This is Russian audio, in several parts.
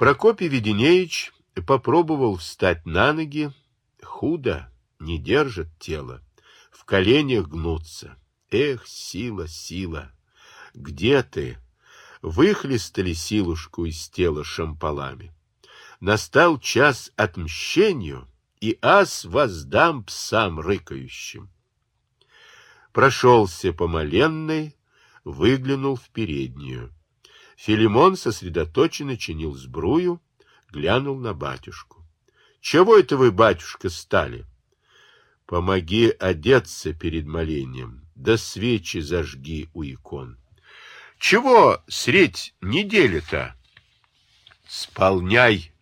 Прокопий Веденеевич попробовал встать на ноги. Худо, не держит тело. В коленях гнутся. Эх, сила, сила! Где ты? Выхлестали силушку из тела шампалами. Настал час отмщению, и ас воздам псам рыкающим. Прошелся по моленной, выглянул в переднюю. Филимон сосредоточенно чинил сбрую, глянул на батюшку. — Чего это вы, батюшка, стали? — Помоги одеться перед молением, да свечи зажги у икон. — Чего средь недели-то? — Сполняй.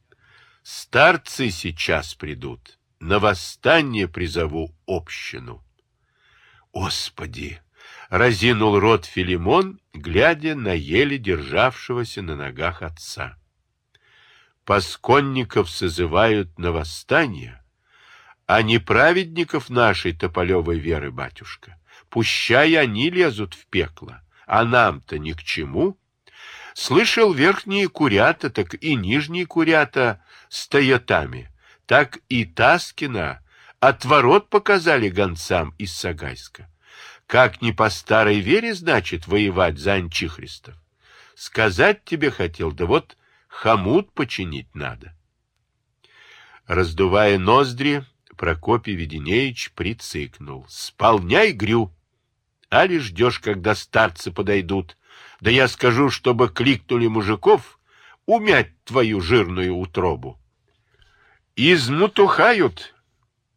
Старцы сейчас придут. На восстание призову общину. Господи! Разинул рот Филимон, глядя на еле державшегося на ногах отца. Посконников созывают на восстание, а не праведников нашей тополевой веры, батюшка. Пущай они лезут в пекло, а нам-то ни к чему. Слышал, верхние курята, так и нижние курята стоятами, так и Таскина отворот показали гонцам из Сагайска. Как не по старой вере, значит, воевать за Анчихристов? Сказать тебе хотел, да вот хомут починить надо. Раздувая ноздри, Прокопий Веденеевич прицикнул. «Сполняй, грю! А ли ждешь, когда старцы подойдут? Да я скажу, чтобы кликнули мужиков умять твою жирную утробу!» «Измутухают!»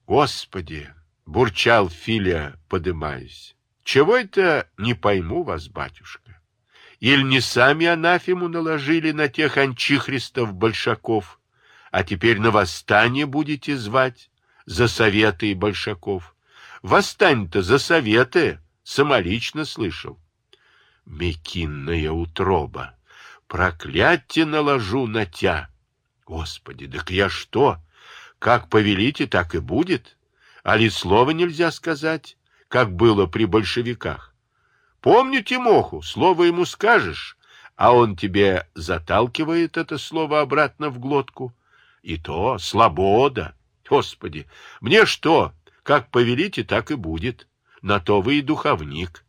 «Господи!» — бурчал Филя, подымаясь. Чего это не пойму вас, батюшка? Или не сами анафему наложили на тех анчихристов-большаков, а теперь на восстание будете звать за советы и большаков? Восстань-то за советы, самолично слышал. Мекинная утроба, проклятие наложу на тя. Господи, так я что? Как повелите, так и будет. А ли слова нельзя сказать? Как было при большевиках. Помню Тимоху, слово ему скажешь, а он тебе заталкивает это слово обратно в глотку. И то свобода. Господи, мне что, как повелите, так и будет. На то вы и духовник.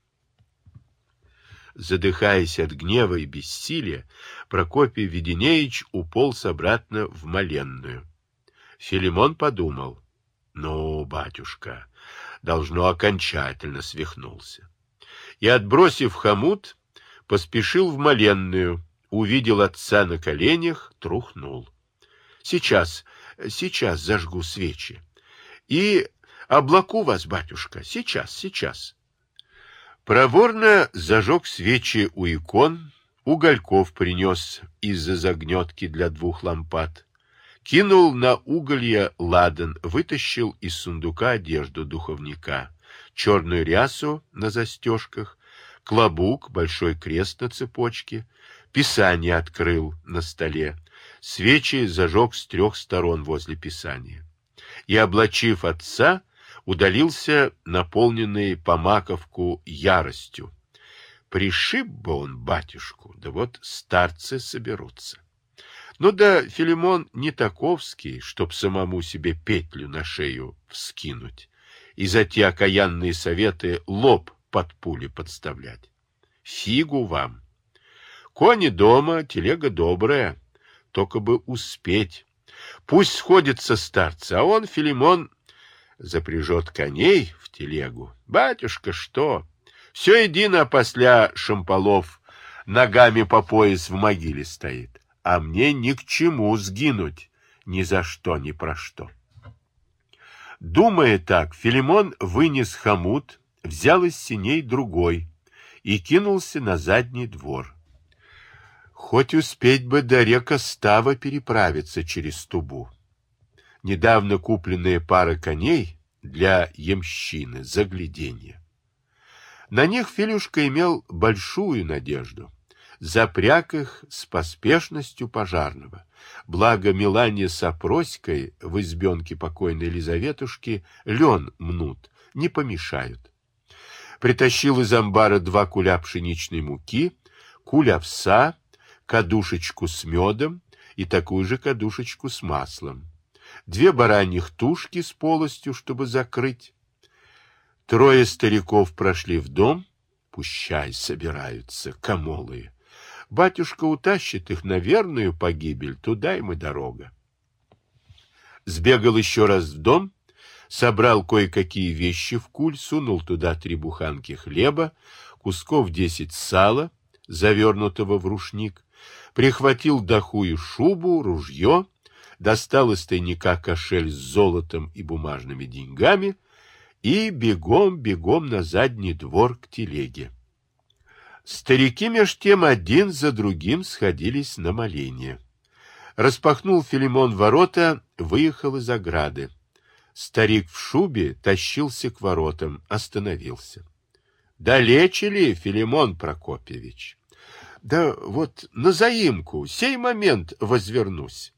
Задыхаясь от гнева и бессилия, Прокопий Веденеевич уполз обратно в моленную. Филимон подумал. — Ну, батюшка, должно, окончательно свихнулся. И, отбросив хомут, поспешил в моленную, увидел отца на коленях, трухнул. Сейчас, сейчас зажгу свечи. И облаку вас, батюшка, сейчас, сейчас. Проворно зажег свечи у икон, угольков принес из-за загнетки для двух лампад. Кинул на уголье ладан, вытащил из сундука одежду духовника, черную рясу на застежках, клобук, большой крест на цепочке, писание открыл на столе, свечи зажег с трех сторон возле писания. И, облачив отца, удалился наполненный по маковку яростью. Пришиб бы он батюшку, да вот старцы соберутся. Ну да Филимон не таковский, чтоб самому себе петлю на шею вскинуть и за те окаянные советы лоб под пули подставлять. Фигу вам! Кони дома, телега добрая, только бы успеть. Пусть сходятся старцы, а он, Филимон, запряжет коней в телегу. Батюшка, что? Все едино после шамполов ногами по пояс в могиле стоит а мне ни к чему сгинуть, ни за что, ни про что. Думая так, Филимон вынес хомут, взял из синей другой и кинулся на задний двор. Хоть успеть бы до река Става переправиться через Тубу. Недавно купленная пара коней для ямщины, загляденья. На них Филюшка имел большую надежду запряг их с поспешностью пожарного. Благо Мелания с Опроськой в избенке покойной Елизаветушки лен мнут, не помешают. Притащил из амбара два куля пшеничной муки, куль овса, кадушечку с медом и такую же кадушечку с маслом, две бараньих тушки с полостью, чтобы закрыть. Трое стариков прошли в дом, пущай собираются, комолые. Батюшка утащит их на верную погибель, туда им и дорога. Сбегал еще раз в дом, собрал кое-какие вещи в куль, сунул туда три буханки хлеба, кусков десять сала, завернутого в рушник, прихватил дохую шубу, ружье, достал из тайника кошель с золотом и бумажными деньгами и бегом-бегом на задний двор к телеге. Старики меж тем один за другим сходились на моление. Распахнул Филимон ворота, выехал из ограды. Старик в шубе тащился к воротам, остановился. — Далече ли, Филимон Прокопьевич? — Да вот на заимку, сей момент возвернусь.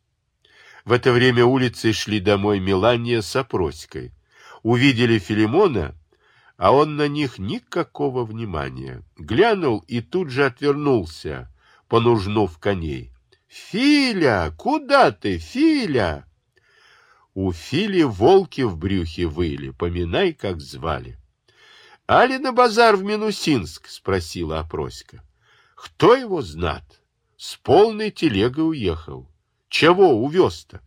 В это время улицей шли домой Мелания с Опроськой. Увидели Филимона, а он на них никакого внимания. Глянул и тут же отвернулся, понужнув коней. «Филя! Куда ты, Филя?» У Фили волки в брюхе выли, поминай, как звали. — Али на базар в Минусинск? — спросила Опроська. — Кто его знат? С полной телегой уехал. Чего увез-то?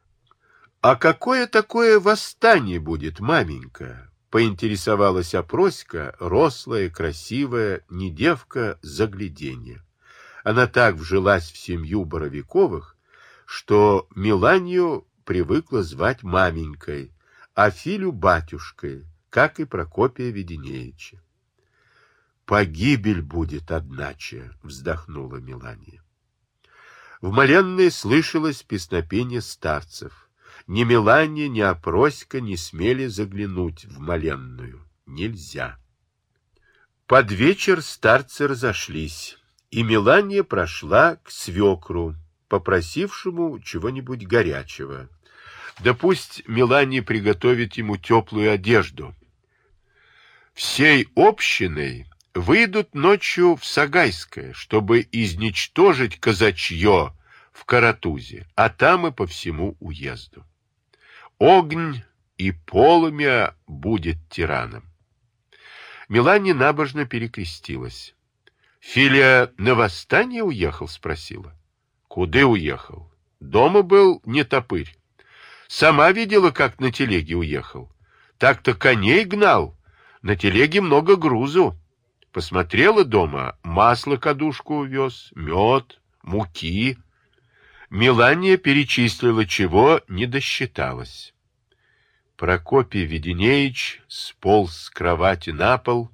— А какое такое восстание будет, маменька? — поинтересовалась Опроська, рослая, красивая, не девка, загляденье. Она так вжилась в семью Боровиковых, что Миланию привыкла звать маменькой, а Филю батюшкой, как и Прокопия Веденеевича. «Погибель будет, одначе», — вздохнула Милания. В Маленной слышалось песнопение старцев. Ни Милания, ни Опроська не смели заглянуть в Маленную. Нельзя. Под вечер старцы разошлись и Мелания прошла к свекру, попросившему чего-нибудь горячего. Да пусть Мелания приготовит ему теплую одежду. Всей общиной выйдут ночью в Сагайское, чтобы изничтожить казачье в Каратузе, а там и по всему уезду. Огонь и полымя будет тираном. Мелания набожно перекрестилась. Филя на восстание уехал? Спросила. Куды уехал? Дома был не топырь. Сама видела, как на телеге уехал. Так-то коней гнал. На телеге много грузу. Посмотрела дома, масло кадушку увез, мед, муки. Мелания перечислила, чего не досчиталась. Прокопий Веденеич сполз с кровати на пол,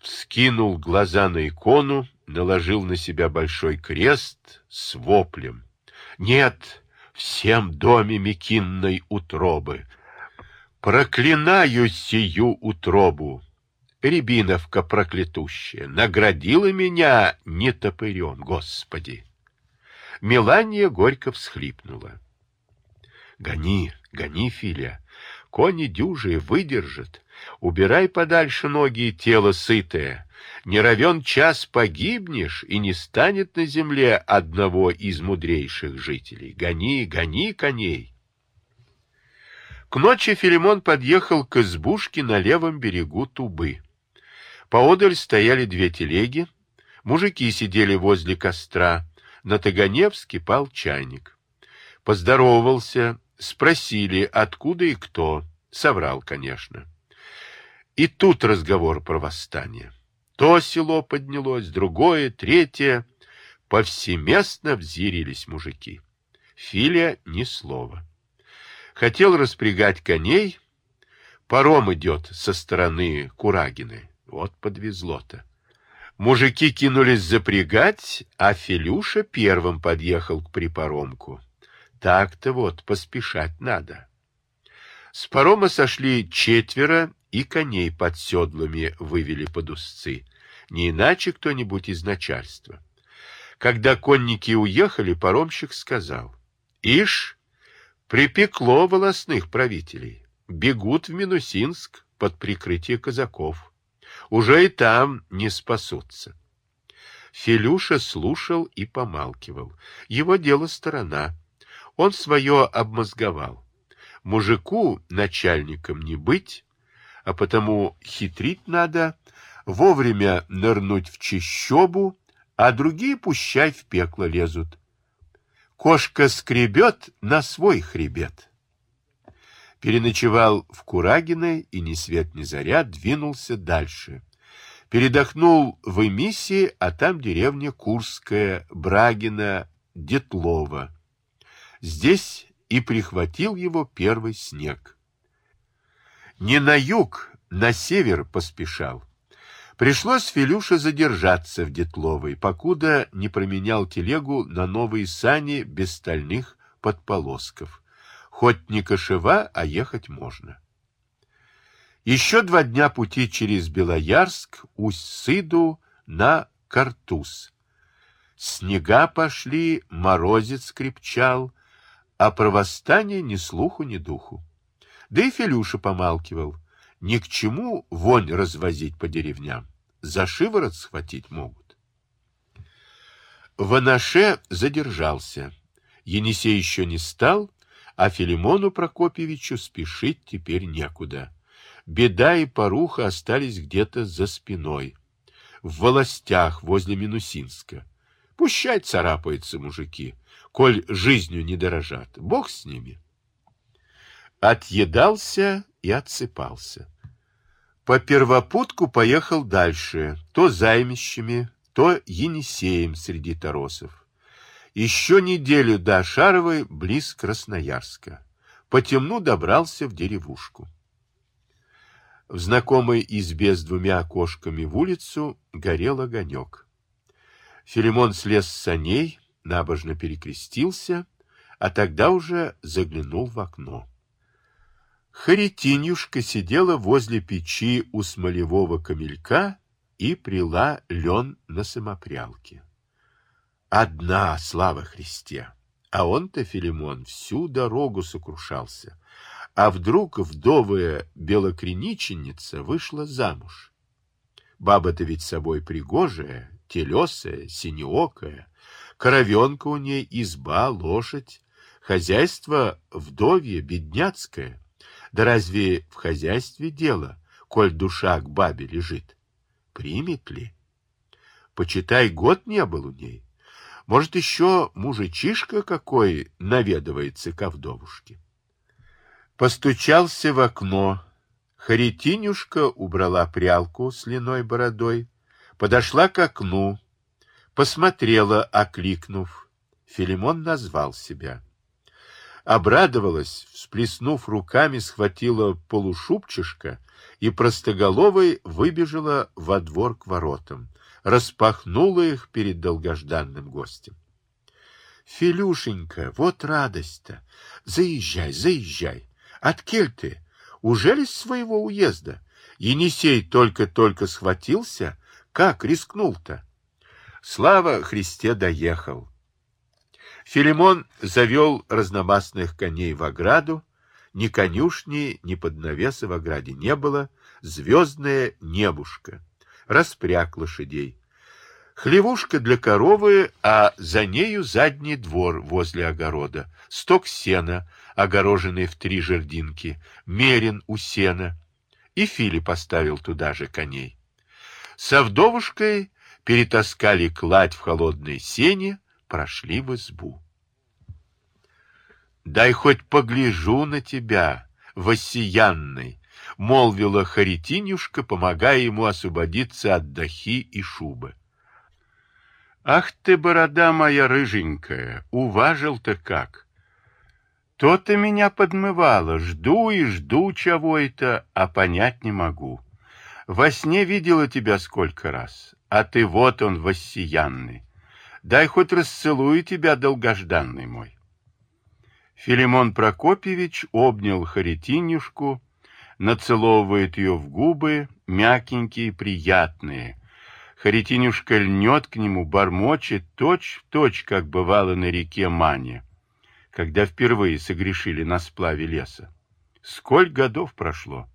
вскинул глаза на икону, наложил на себя большой крест с воплем. «Нет, всем доме Микинной утробы! Проклинаю сию утробу! Рябиновка проклятущая наградила меня не топырем, Господи!» Мелания горько всхлипнула. «Гони, гони, Филя, кони дюжие выдержат, Убирай подальше ноги и тело сытое. Не равен час погибнешь, и не станет на земле одного из мудрейших жителей. Гони, гони коней. К ночи Филимон подъехал к избушке на левом берегу Тубы. Поодаль стояли две телеги, мужики сидели возле костра, на тагане вскипал чайник. Поздоровался, спросили, откуда и кто. Соврал, конечно. И тут разговор про восстание. То село поднялось, другое, третье. Повсеместно взирились мужики. Филя ни слова. Хотел распрягать коней. Паром идет со стороны Курагины. Вот подвезло-то. Мужики кинулись запрягать, а Филюша первым подъехал к припаромку. Так-то вот поспешать надо. С парома сошли четверо и коней под седлами вывели под узцы, не иначе кто-нибудь из начальства. Когда конники уехали, паромщик сказал, «Ишь, припекло волосных правителей, бегут в Минусинск под прикрытие казаков. Уже и там не спасутся». Филюша слушал и помалкивал. Его дело сторона. Он свое обмозговал. Мужику начальником не быть, а потому хитрить надо, вовремя нырнуть в чищобу, а другие пущай в пекло лезут. Кошка скребет на свой хребет. Переночевал в Курагиной и ни свет ни заря двинулся дальше. Передохнул в Эмиссии, а там деревня Курская, Брагина, Детлова. Здесь и прихватил его первый снег. Не на юг, на север поспешал. Пришлось Филюше задержаться в Детловой, покуда не променял телегу на новые сани без стальных подполосков. Хоть не кошева, а ехать можно. Еще два дня пути через Белоярск, Усть-Сыду на Картуз. Снега пошли, морозец крепчал, а про восстание ни слуху, ни духу. Да и Филюша помалкивал. Ни к чему вонь развозить по деревням. За шиворот схватить могут. В Анаше задержался. Енисей еще не стал, а Филимону Прокопьевичу спешить теперь некуда. Беда и поруха остались где-то за спиной. В волостях возле Минусинска. Пущай царапаются мужики, коль жизнью не дорожат. Бог с ними. Отъедался и отсыпался. По первопутку поехал дальше, то займищами, то Енисеем среди торосов. Еще неделю до Шаровой близ Красноярска. По темну добрался в деревушку. В знакомой избе с двумя окошками в улицу горел огонек. Филимон слез с саней, набожно перекрестился, а тогда уже заглянул в окно. Харитинюшка сидела возле печи у смолевого камелька и прила лен на самопрялке. Одна, слава Христе! А он-то, Филимон, всю дорогу сокрушался. А вдруг вдовая белокриниченница вышла замуж? Баба-то ведь собой пригожая, телесая, синеокая, коровенка у ней, изба, лошадь, хозяйство вдовье, бедняцкое. Да разве в хозяйстве дело, коль душа к бабе лежит? Примет ли? Почитай, год не был у ней. Может, еще мужичишка какой наведывается ко вдовушке. Постучался в окно. Харитинюшка убрала прялку с линой бородой, подошла к окну, посмотрела, окликнув. Филимон назвал себя. Обрадовалась, всплеснув руками, схватила полушубчишка и простоголовой выбежала во двор к воротам, распахнула их перед долгожданным гостем. Филюшенька, вот радость-то! Заезжай, заезжай! От кель ты? Уже ли с своего уезда? Енисей только-только схватился, как рискнул-то? Слава Христе доехал. Филимон завел разномастных коней в ограду. Ни конюшни, ни поднавеса в ограде не было. Звездное небушка. Распряг лошадей. Хлевушка для коровы, а за нею задний двор возле огорода. Сток сена, огороженный в три жердинки. Мерин у сена. И Фили поставил туда же коней. Со вдовушкой перетаскали кладь в холодной сене, прошли в избу. «Дай хоть погляжу на тебя, воссиянный!» — молвила Харитинюшка, помогая ему освободиться от дахи и шубы. «Ах ты, борода моя рыженькая, уважил-то как! То-то меня подмывало, жду и жду чего это, а понять не могу. Во сне видела тебя сколько раз, а ты вот он, воссиянный. Дай хоть расцелую тебя, долгожданный мой. Филимон Прокопьевич обнял Харитинюшку, нацеловывает ее в губы, мягенькие, приятные. Харитинюшка льнет к нему, бормочет точь-в-точь, точь, как бывало на реке Мане, когда впервые согрешили на сплаве леса. Сколько годов прошло?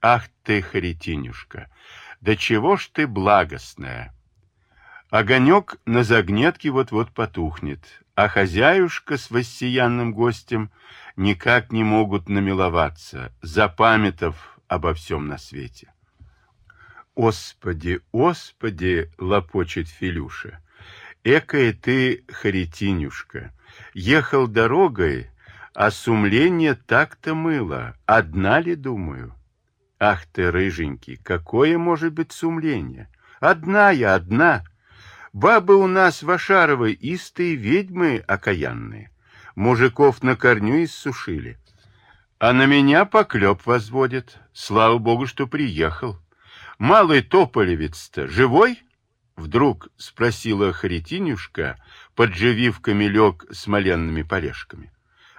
Ах ты, Харитинюшка, да чего ж ты благостная! Огонек на загнетке вот-вот потухнет, а хозяюшка с воссиянным гостем никак не могут намиловаться, запамятов обо всем на свете. «Господи, Господи!» — лопочет Филюша. «Экая ты, Харитинюшка, ехал дорогой, а сумление так-то мыло. Одна ли, думаю?» «Ах ты, рыженький, какое может быть сумление? Одна я, одна!» Бабы у нас в Ашаровой истые ведьмы окаянные. Мужиков на корню иссушили. А на меня поклеп возводят. Слава богу, что приехал. Малый тополевец-то живой? Вдруг спросила Харитинюшка, подживив камелек смоленными полежками.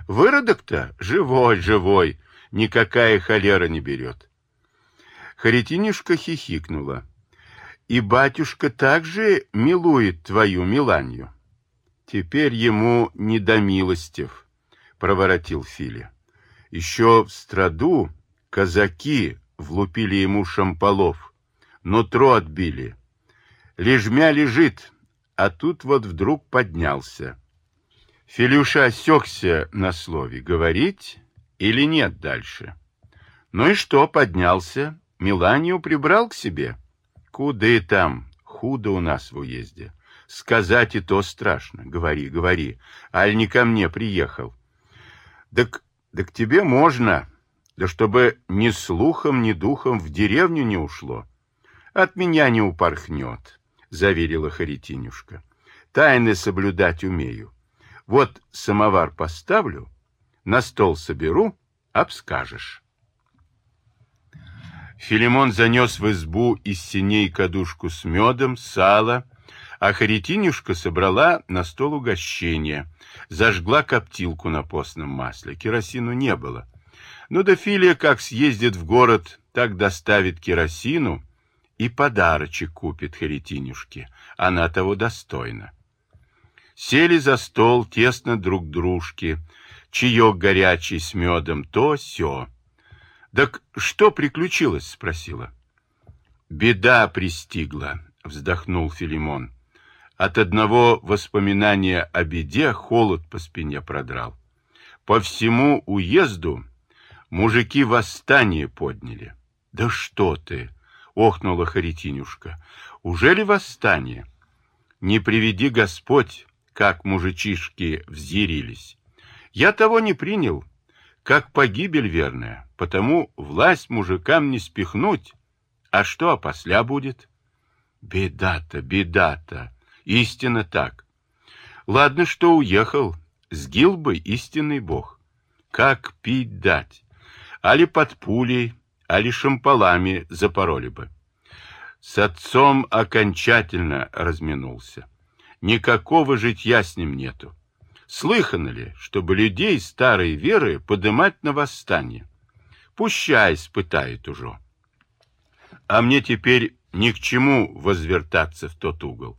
Выродок-то живой, живой, никакая холера не берет. Харитинюшка хихикнула и батюшка также милует твою Миланью. Теперь ему не до милостив, проворотил Филя. Еще в страду казаки влупили ему шамполов, нутро отбили. Лежмя лежит, а тут вот вдруг поднялся. Филюша осекся на слове, говорить или нет дальше. Ну и что, поднялся, Миланию прибрал к себе. Куды там? Худо у нас в уезде. Сказать и то страшно. Говори, говори. Аль не ко мне приехал. Так, да к тебе можно. Да чтобы ни слухом, ни духом в деревню не ушло. От меня не упорхнет, заверила Харитинюшка. Тайны соблюдать умею. Вот самовар поставлю, на стол соберу, обскажешь. Филимон занес в избу из синей кадушку с медом, сало, а Харитинюшка собрала на стол угощение, зажгла коптилку на постном масле. Керосину не было. Ну да Филия как съездит в город, так доставит керосину и подарочек купит Харитинюшке. Она того достойна. Сели за стол тесно друг к дружке, чаек горячий с медом, то все. Так что приключилось? спросила. Беда пристигла, вздохнул Филимон. От одного воспоминания о беде холод по спине продрал. По всему уезду мужики восстание подняли. Да что ты, охнула Харитинюшка. Уже ли восстание? Не приведи Господь, как мужичишки взъярились. Я того не принял, как погибель верная, потому власть мужикам не спихнуть. А что опосля будет? Беда-то, беда-то, истинно так. Ладно, что уехал, сгил бы истинный бог. Как пить дать? Али под пулей, али шампалами запороли бы. С отцом окончательно разминулся. Никакого житья с ним нету. Слыхано ли, чтобы людей старой веры подымать на восстание? Пущай испытает уже. А мне теперь ни к чему возвертаться в тот угол.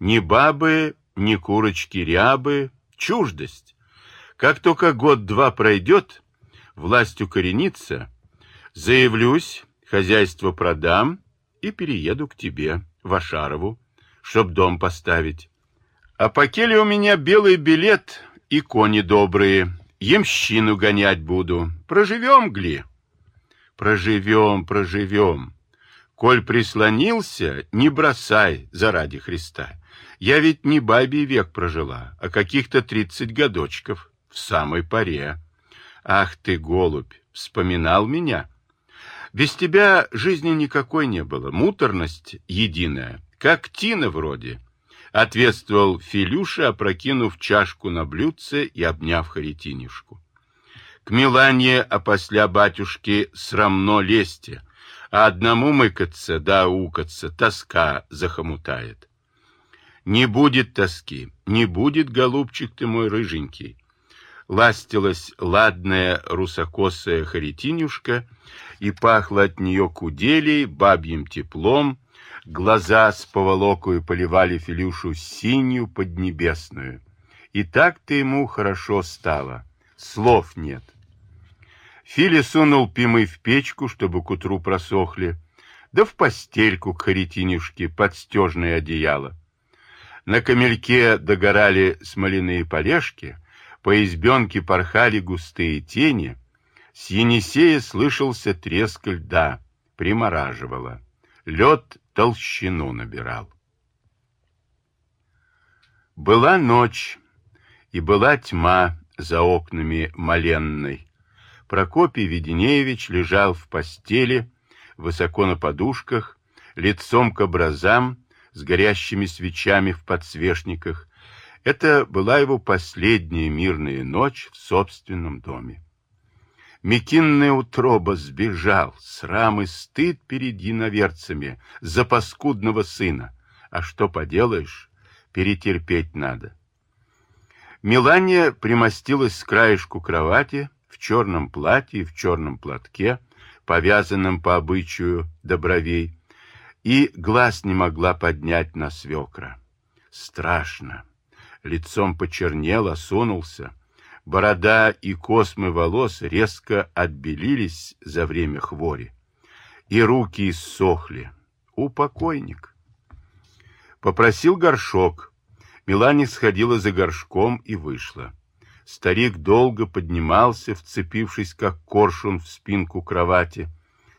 Ни бабы, ни курочки-рябы, чуждость. Как только год-два пройдет, власть укоренится, заявлюсь, хозяйство продам и перееду к тебе, в Ашарову, чтоб дом поставить. А по келе у меня белый билет и кони добрые. Емщину гонять буду. Проживем, Гли? Проживем, проживем. Коль прислонился, не бросай заради Христа. Я ведь не бабий век прожила, а каких-то тридцать годочков в самой паре. Ах ты, голубь, вспоминал меня? Без тебя жизни никакой не было, муторность единая, как тина вроде ответствовал Филюша, опрокинув чашку на блюдце и обняв Харитинишку. К Милане, опосля батюшки, срамно лезьте, а одному мыкаться да укаться тоска захомутает. Не будет тоски, не будет, голубчик ты мой рыженький. Ластилась ладная русокосая Харитинюшка, и пахло от нее куделей, бабьим теплом, Глаза с поволокою поливали Филюшу синюю поднебесную. И так-то ему хорошо стало. Слов нет. Филя сунул пимы в печку, чтобы к утру просохли, да в постельку к Харитинюшке под стежное одеяло. На камельке догорали смоляные полежки, по избенке порхали густые тени, с Енисея слышался треск льда, примораживало. Лед толщину набирал. Была ночь, и была тьма за окнами Маленной. Прокопий Веденеевич лежал в постели, высоко на подушках, лицом к образам, с горящими свечами в подсвечниках. Это была его последняя мирная ночь в собственном доме. Мекинная утроба сбежал, срам и стыд перед иноверцами за паскудного сына. А что поделаешь, перетерпеть надо. Мелания примостилась с краешку кровати в черном платье и в черном платке, повязанном по обычаю добровей, и глаз не могла поднять на свекра. Страшно. Лицом почернел, осунулся. Борода и космы волос резко отбелились за время хвори. И руки иссохли. Упокойник. Попросил горшок. Мелани сходила за горшком и вышла. Старик долго поднимался, вцепившись, как коршун, в спинку кровати,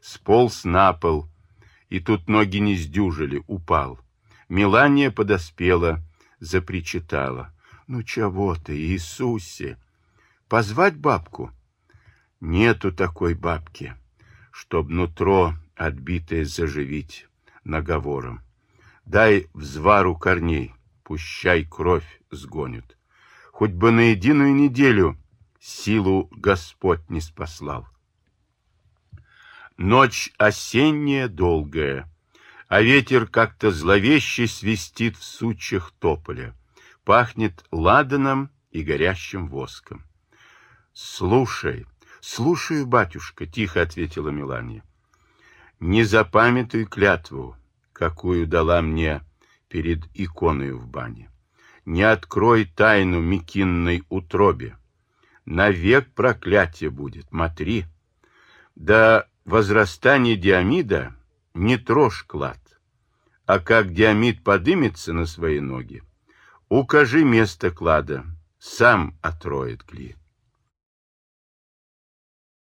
сполз на пол, и тут ноги не сдюжили, упал. Мелания подоспела, запричитала. «Ну чего ты, Иисусе? Позвать бабку?» «Нету такой бабки, чтоб нутро отбитое заживить наговором. Дай взвару корней, пущай кровь сгонят. Хоть бы на единую неделю силу Господь не спаслал. Ночь осенняя долгая, а ветер как-то зловеще свистит в сучьях тополя, пахнет ладаном и горящим воском. «Слушай, слушаю, батюшка», — тихо ответила Мелания. «Не запамятуй клятву, какую дала мне перед иконой в бане. Не открой тайну Микинной утробе. Навек проклятие будет, матри. Да возрастание Диамида не трожь клад, а как Диамид подымется на свои ноги, укажи место клада, сам отроет клей.